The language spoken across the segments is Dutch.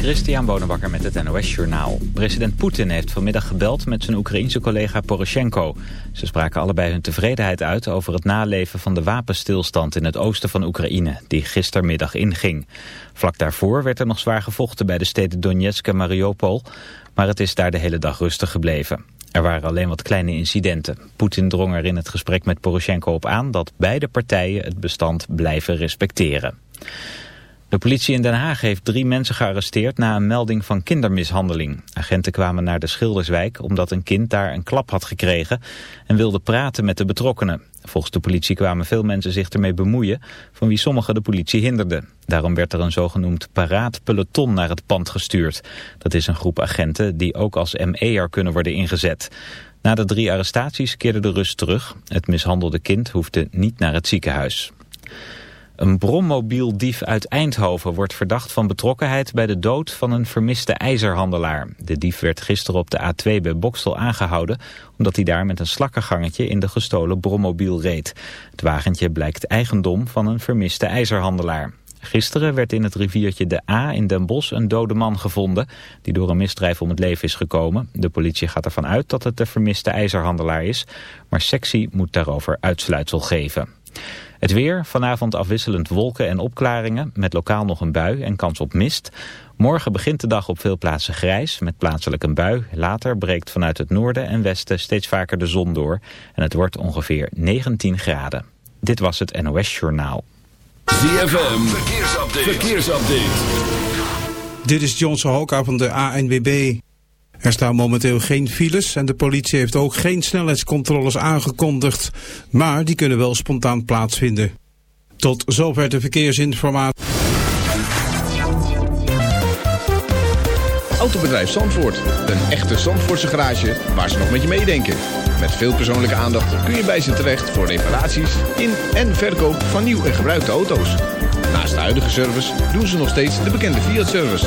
Christian Bonenbakker met het NOS Journaal. President Poetin heeft vanmiddag gebeld met zijn Oekraïense collega Poroshenko. Ze spraken allebei hun tevredenheid uit over het naleven van de wapenstilstand in het oosten van Oekraïne, die gistermiddag inging. Vlak daarvoor werd er nog zwaar gevochten bij de steden Donetsk en Mariupol, maar het is daar de hele dag rustig gebleven. Er waren alleen wat kleine incidenten. Poetin drong er in het gesprek met Poroshenko op aan dat beide partijen het bestand blijven respecteren. De politie in Den Haag heeft drie mensen gearresteerd na een melding van kindermishandeling. Agenten kwamen naar de Schilderswijk omdat een kind daar een klap had gekregen en wilde praten met de betrokkenen. Volgens de politie kwamen veel mensen zich ermee bemoeien, van wie sommigen de politie hinderden. Daarom werd er een zogenoemd paraatpeloton naar het pand gestuurd. Dat is een groep agenten die ook als ME'er kunnen worden ingezet. Na de drie arrestaties keerde de rust terug. Het mishandelde kind hoefde niet naar het ziekenhuis. Een brommobieldief uit Eindhoven wordt verdacht van betrokkenheid bij de dood van een vermiste ijzerhandelaar. De dief werd gisteren op de A2 bij Bokstel aangehouden omdat hij daar met een slakkengangetje in de gestolen brommobiel reed. Het wagentje blijkt eigendom van een vermiste ijzerhandelaar. Gisteren werd in het riviertje de A in Den Bosch een dode man gevonden... die door een misdrijf om het leven is gekomen. De politie gaat ervan uit dat het de vermiste ijzerhandelaar is... maar sectie moet daarover uitsluitsel geven. Het weer, vanavond afwisselend wolken en opklaringen, met lokaal nog een bui en kans op mist. Morgen begint de dag op veel plaatsen grijs, met plaatselijk een bui. Later breekt vanuit het noorden en westen steeds vaker de zon door. En het wordt ongeveer 19 graden. Dit was het NOS Journaal. ZFM, verkeersupdate. verkeersupdate. Dit is John Sohoka van de ANWB. Er staan momenteel geen files en de politie heeft ook geen snelheidscontroles aangekondigd. Maar die kunnen wel spontaan plaatsvinden. Tot zover de verkeersinformatie. Autobedrijf Zandvoort. Een echte Zandvoortse garage waar ze nog met je meedenken. Met veel persoonlijke aandacht kun je bij ze terecht voor reparaties in en verkoop van nieuw en gebruikte auto's. Naast de huidige service doen ze nog steeds de bekende Fiat-service.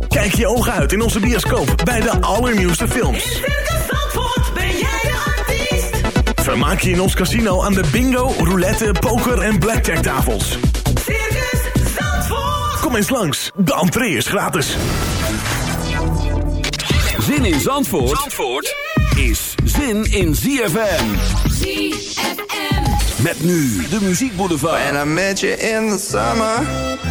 Kijk je ogen uit in onze bioscoop bij de allernieuwste In films. Circus Zandvoort ben jij de artiest. Vermaak je in ons casino aan de bingo, roulette, poker en blackjack tafels. Circus Zandvoort. Kom eens langs, de entree is gratis. Zin in Zandvoort, Zandvoort is zin in ZFM. ZFM. Met nu de muziekboulevard. And I met you in the summer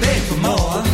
beg for more.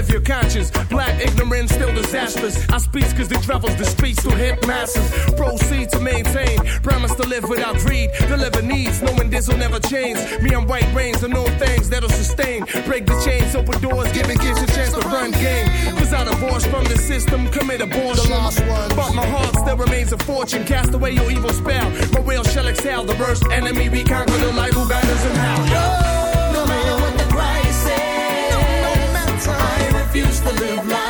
live your conscience. Black ignorance still disastrous. I speak cause they travels the streets to hit masses. Proceed to maintain, promise to live without greed. Deliver needs, knowing this will never change. Me, and white brains, are know things that'll sustain. Break the chains, open doors, giving kids a chance to run game. Cause I divorced from the system, commit abortion. The lost ones. But my heart still remains a fortune. Cast away your evil spell. My will shall excel. The worst enemy we conquer, the light who guides and how. used to live life.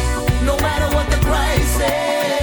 What the price is,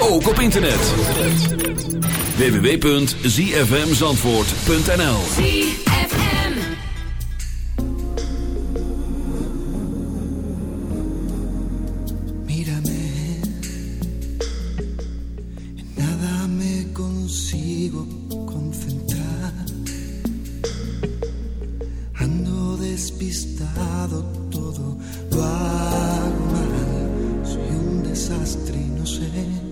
ook op internet. www.zfmzandvoort.nl Mírame, en nada me consigo concentrar. Ando despistado, todo lo hago mal. Soy un desastre y no sé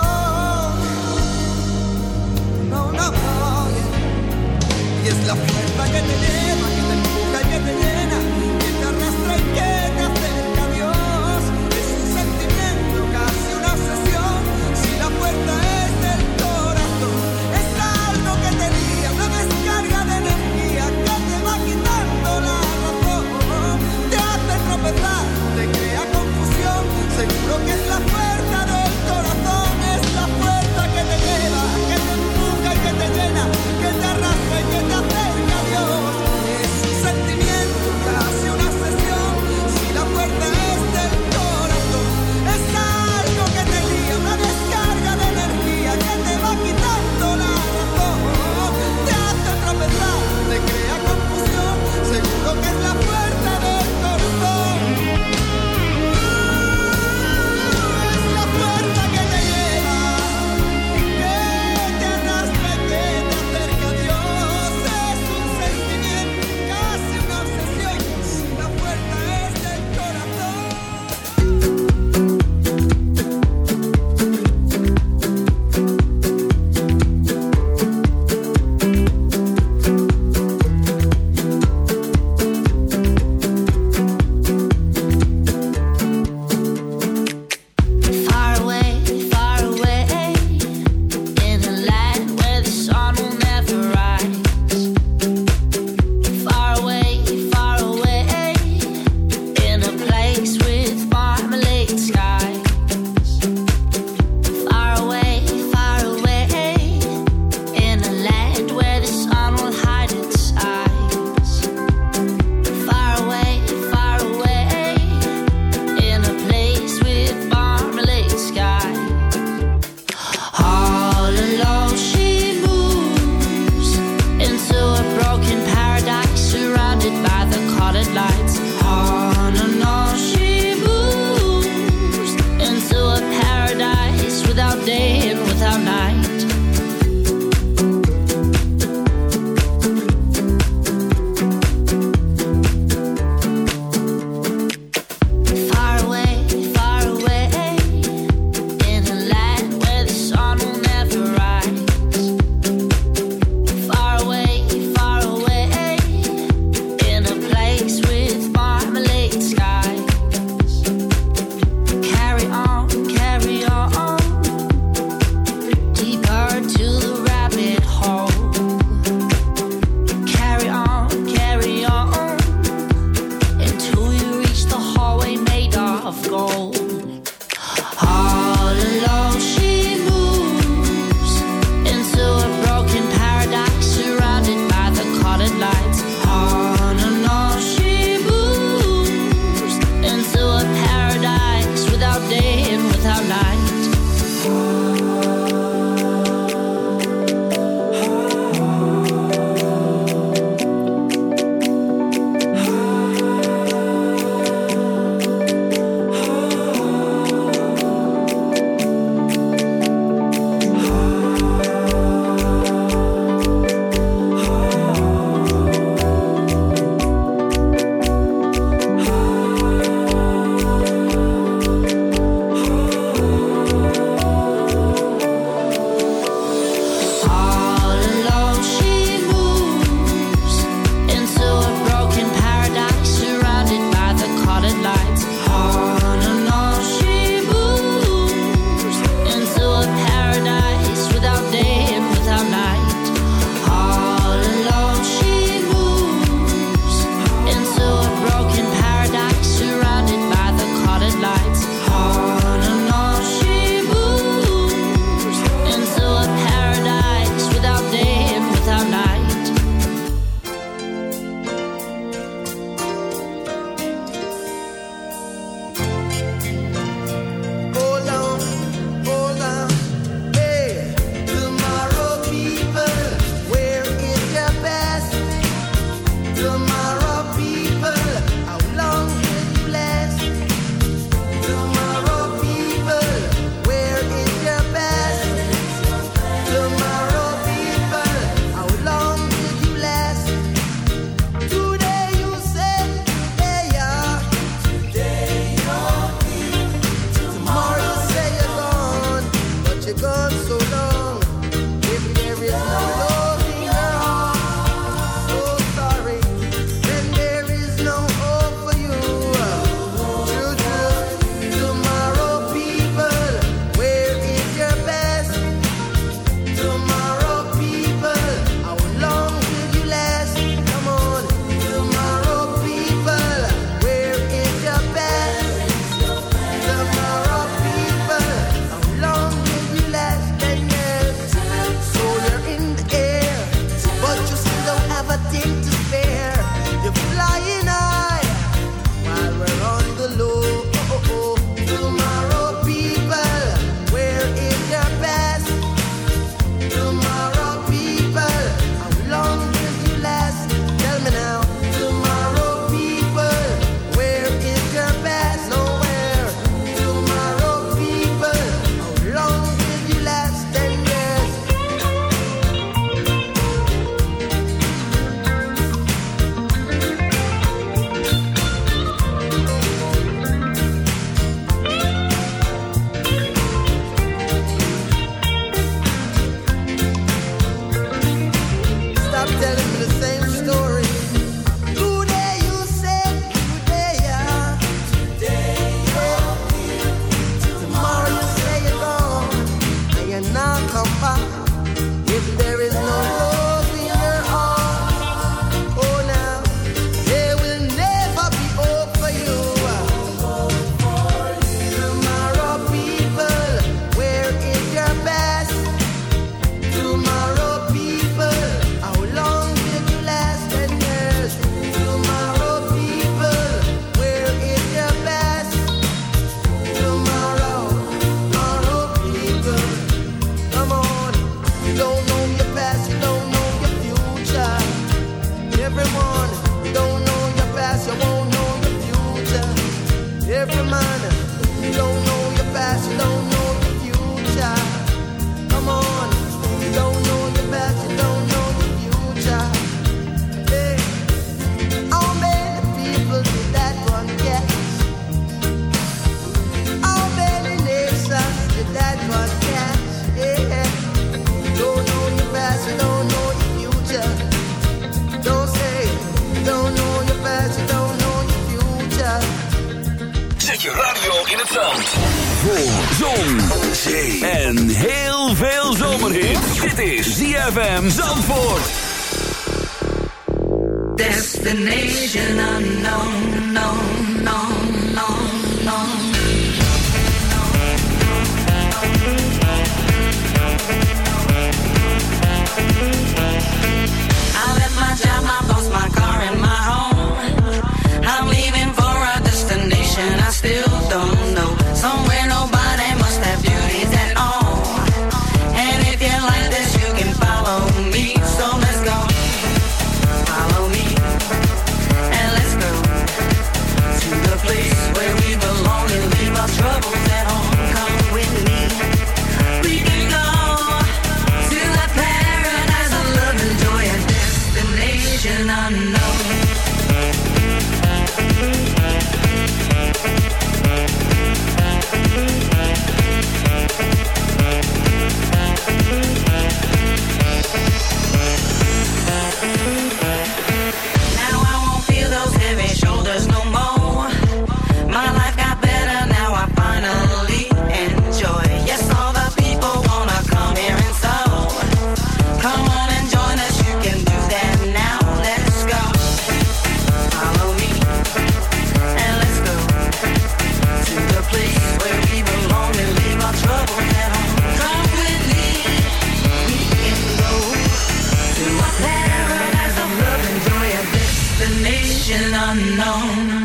En heel veel zomerhit. Dit is ZFM Zandvoort. Destination unknown, unknown.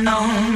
unknown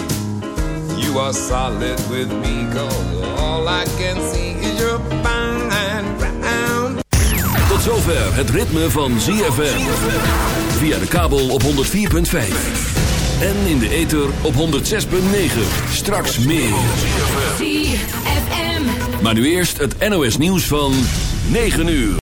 You are solid with me, cause all I can see is your fine brown Tot zover het ritme van ZFM. Via de kabel op 104.5. En in de ether op 106.9. Straks meer. ZFM. Maar nu eerst het NOS nieuws van 9 uur.